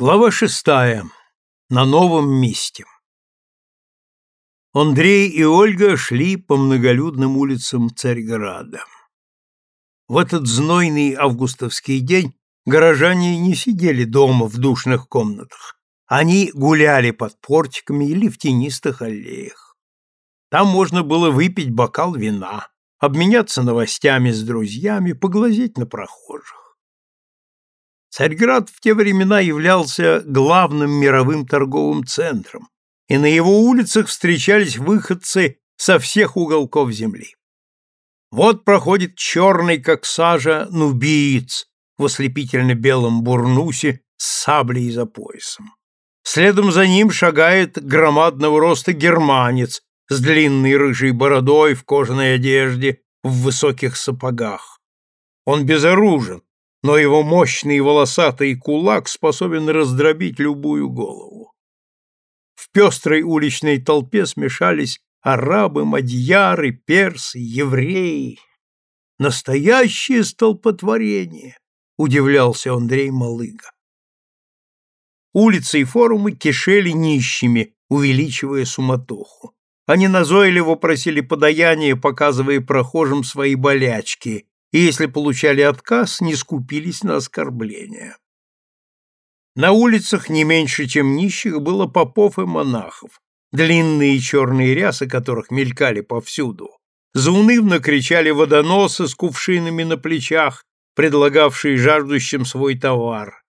Глава шестая. На новом месте. Андрей и Ольга шли по многолюдным улицам Царьграда. В этот знойный августовский день горожане не сидели дома в душных комнатах. Они гуляли под портиками или в тенистых аллеях. Там можно было выпить бокал вина, обменяться новостями с друзьями, поглазеть на прохожих. Царьград в те времена являлся главным мировым торговым центром, и на его улицах встречались выходцы со всех уголков земли. Вот проходит черный, как сажа, нубиец в ослепительно-белом бурнусе с саблей за поясом. Следом за ним шагает громадного роста германец с длинной рыжей бородой в кожаной одежде, в высоких сапогах. Он безоружен, но его мощный волосатый кулак способен раздробить любую голову. В пестрой уличной толпе смешались арабы, мадьяры, персы, евреи. Настоящее столпотворение, удивлялся Андрей Малыга. Улицы и форумы кишели нищими, увеличивая суматоху. Они назойливо просили подаяния, показывая прохожим свои болячки, и если получали отказ, не скупились на оскорбления. На улицах не меньше, чем нищих, было попов и монахов, длинные черные рясы которых мелькали повсюду. Заунывно кричали водоносы с кувшинами на плечах, предлагавшие жаждущим свой товар.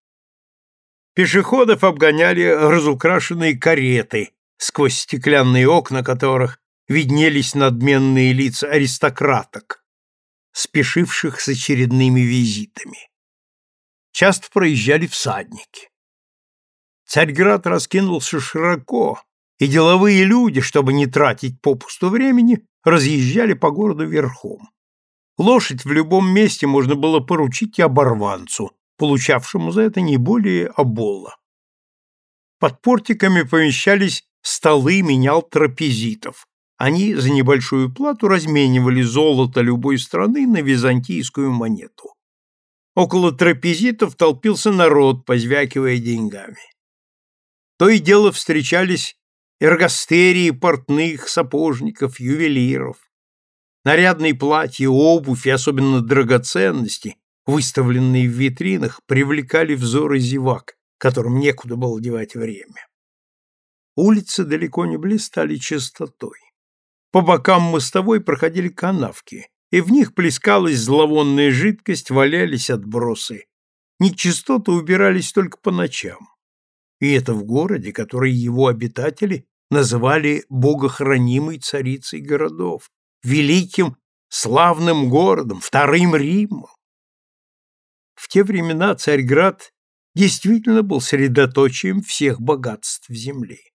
Пешеходов обгоняли разукрашенные кареты, сквозь стеклянные окна которых виднелись надменные лица аристократок, спешивших с очередными визитами. Часто проезжали всадники. Царьград раскинулся широко, и деловые люди, чтобы не тратить попусту времени, разъезжали по городу верхом. Лошадь в любом месте можно было поручить и оборванцу, получавшему за это не более обола. Под портиками помещались столы менял трапезитов, они за небольшую плату разменивали золото любой страны на византийскую монету. Около трапезитов толпился народ, позвякивая деньгами. То и дело встречались эргостерии портных, сапожников, ювелиров. Нарядные платья, обувь и особенно драгоценности, выставленные в витринах, привлекали взоры зевак, которым некуда было девать время. Улицы далеко не блистали чистотой. По бокам мостовой проходили канавки, и в них плескалась зловонная жидкость, валялись отбросы. Нечистоты убирались только по ночам. И это в городе, который его обитатели называли богохранимой царицей городов, великим славным городом, вторым Римом. В те времена Царьград действительно был средоточием всех богатств земли.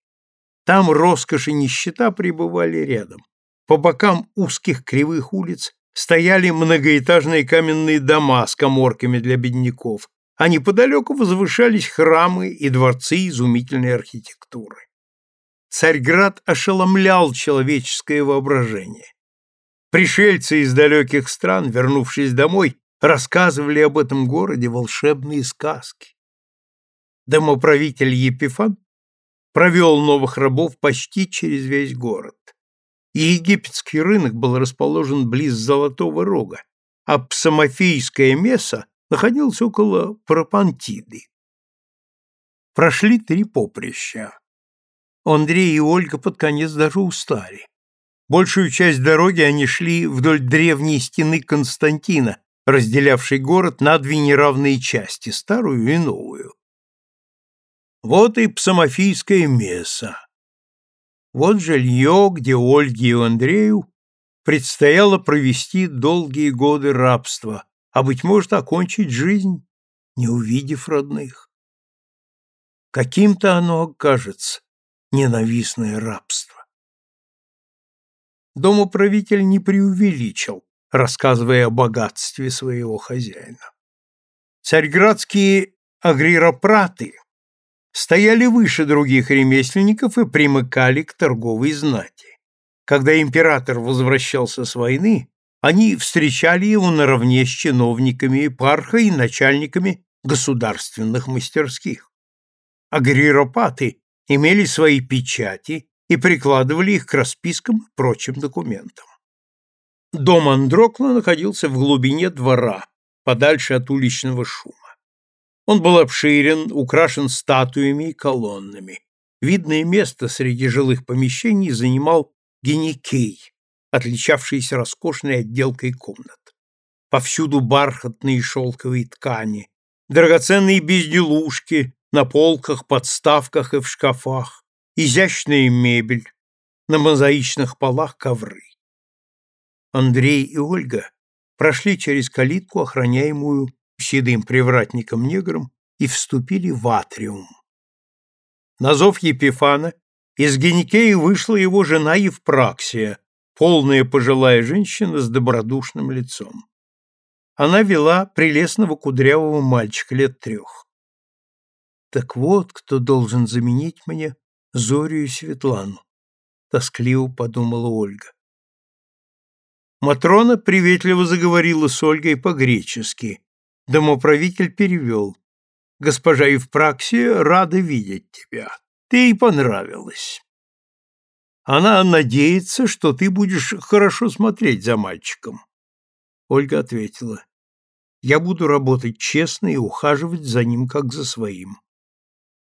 Там роскошь и нищета пребывали рядом. По бокам узких кривых улиц стояли многоэтажные каменные дома с коморками для бедняков, а неподалеку возвышались храмы и дворцы изумительной архитектуры. Царьград ошеломлял человеческое воображение. Пришельцы из далеких стран, вернувшись домой, рассказывали об этом городе волшебные сказки. Домоправитель Епифан провел новых рабов почти через весь город. И египетский рынок был расположен близ Золотого Рога, а Псамофийское место находилось около Пропантиды. Прошли три поприща. Андрей и Ольга под конец даже устали. Большую часть дороги они шли вдоль древней стены Константина, разделявшей город на две неравные части, старую и новую. Вот и псамофийское месса. Вот жилье, где Ольге и Андрею предстояло провести долгие годы рабства, а, быть может, окончить жизнь, не увидев родных. Каким-то оно окажется, ненавистное рабство. Домоправитель не преувеличил, рассказывая о богатстве своего хозяина. Царьградские агриропраты стояли выше других ремесленников и примыкали к торговой знати. Когда император возвращался с войны, они встречали его наравне с чиновниками парха и начальниками государственных мастерских. агриропаты имели свои печати и прикладывали их к распискам и прочим документам. Дом Андрокла находился в глубине двора, подальше от уличного шума. Он был обширен, украшен статуями и колоннами. Видное место среди жилых помещений занимал геникей, отличавшийся роскошной отделкой комнат. Повсюду бархатные шелковые ткани, драгоценные безделушки на полках, подставках и в шкафах, изящная мебель, на мозаичных полах ковры. Андрей и Ольга прошли через калитку, охраняемую седым привратником-негром, и вступили в атриум. На зов Епифана из Геникеи вышла его жена Евпраксия, полная пожилая женщина с добродушным лицом. Она вела прелестного кудрявого мальчика лет трех. Так вот, кто должен заменить мне Зорю и Светлану, тоскливо подумала Ольга. Матрона приветливо заговорила с Ольгой по-гречески. Домоправитель перевел. «Госпожа Евпраксия рада видеть тебя. Ты ей понравилась. Она надеется, что ты будешь хорошо смотреть за мальчиком». Ольга ответила. «Я буду работать честно и ухаживать за ним, как за своим».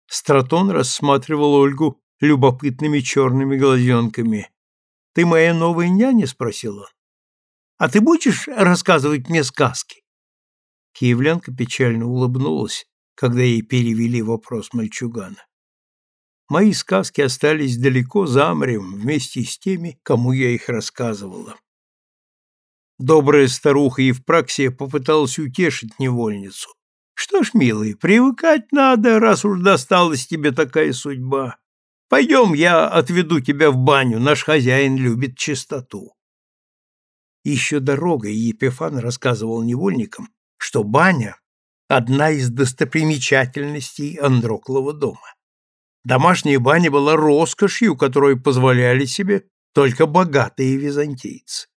Стратон рассматривал Ольгу любопытными черными глазенками. «Ты моя новая няня?» — спросил он. А ты будешь рассказывать мне сказки? Киевлянка печально улыбнулась, когда ей перевели вопрос мальчугана. Мои сказки остались далеко за морем вместе с теми, кому я их рассказывала. Добрая старуха Евпраксия попыталась утешить невольницу. Что ж, милый, привыкать надо, раз уж досталась тебе такая судьба. Пойдем, я отведу тебя в баню, наш хозяин любит чистоту. Еще дорогой Епифан рассказывал невольникам, что баня – одна из достопримечательностей Андроклова дома. Домашняя баня была роскошью, которую позволяли себе только богатые византийцы.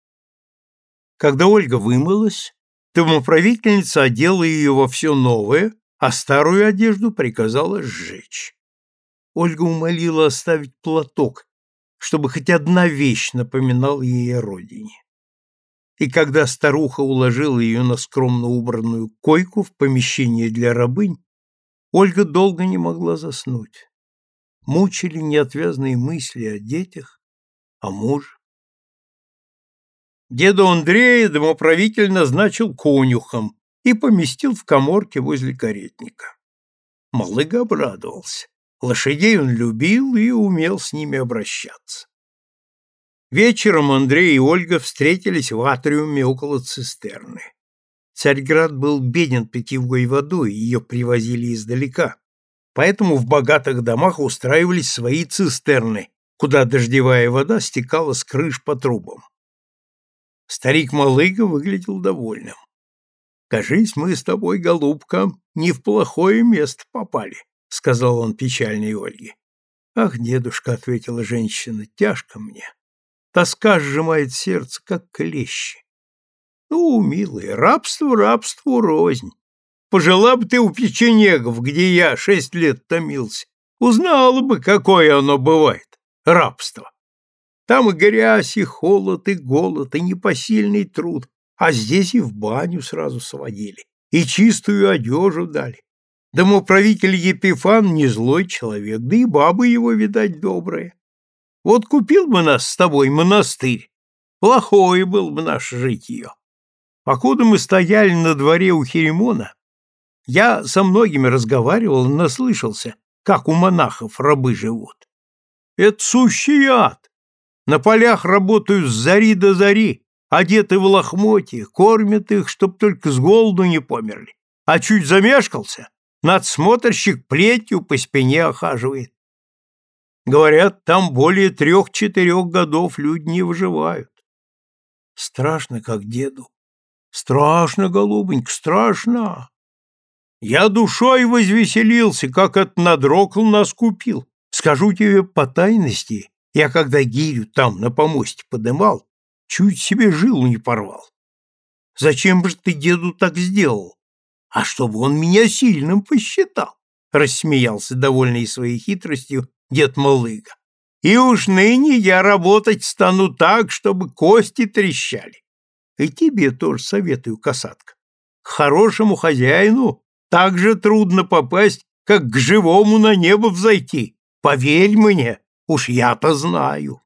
Когда Ольга вымылась, домоправительница одела ее во все новое, а старую одежду приказала сжечь. Ольга умолила оставить платок, чтобы хоть одна вещь напоминала ей о родине и когда старуха уложила ее на скромно убранную койку в помещение для рабынь, Ольга долго не могла заснуть. Мучили неотвязные мысли о детях, о муже. Деду Андрея домоправитель назначил конюхом и поместил в коморке возле каретника. Малыга обрадовался. Лошадей он любил и умел с ними обращаться. Вечером Андрей и Ольга встретились в атриуме около цистерны. Царьград был беден питьевой водой, ее привозили издалека, поэтому в богатых домах устраивались свои цистерны, куда дождевая вода стекала с крыш по трубам. Старик Малыга выглядел довольным. «Кажись, мы с тобой, голубка, не в плохое место попали», — сказал он печальной Ольге. «Ах, дедушка», — ответила женщина, — «тяжко мне. Тоска сжимает сердце, как клещи. Ну, милый, рабство рабству рознь. Пожила бы ты у печенегов, где я шесть лет томился. Узнала бы, какое оно бывает, рабство. Там и грязь, и холод, и голод, и непосильный труд. А здесь и в баню сразу сводили, и чистую одежу дали. Домоправитель Епифан не злой человек, да и бабы его, видать, добрые. Вот купил бы нас с тобой монастырь, плохое было бы наше житье. Покуда мы стояли на дворе у Херемона, я со многими разговаривал и наслышался, как у монахов рабы живут. Это сущий ад. На полях работают с зари до зари, одеты в лохмотья, кормят их, чтоб только с голоду не померли. А чуть замешкался, надсмотрщик плетью по спине охаживает. Говорят, там более трех-четырех годов люди не выживают. Страшно, как деду. Страшно, голубонька, страшно. Я душой возвеселился, как от надрокл нас купил. Скажу тебе по тайности, я когда гирю там на помосте подымал, чуть себе жилу не порвал. Зачем же ты деду так сделал? А чтобы он меня сильным посчитал. рассмеялся, довольный своей хитростью, дед Малыга. И уж ныне я работать стану так, чтобы кости трещали. И тебе тоже советую, касатка. К хорошему хозяину так же трудно попасть, как к живому на небо взойти. Поверь мне, уж я-то знаю.